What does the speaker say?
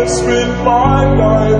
I spent my life.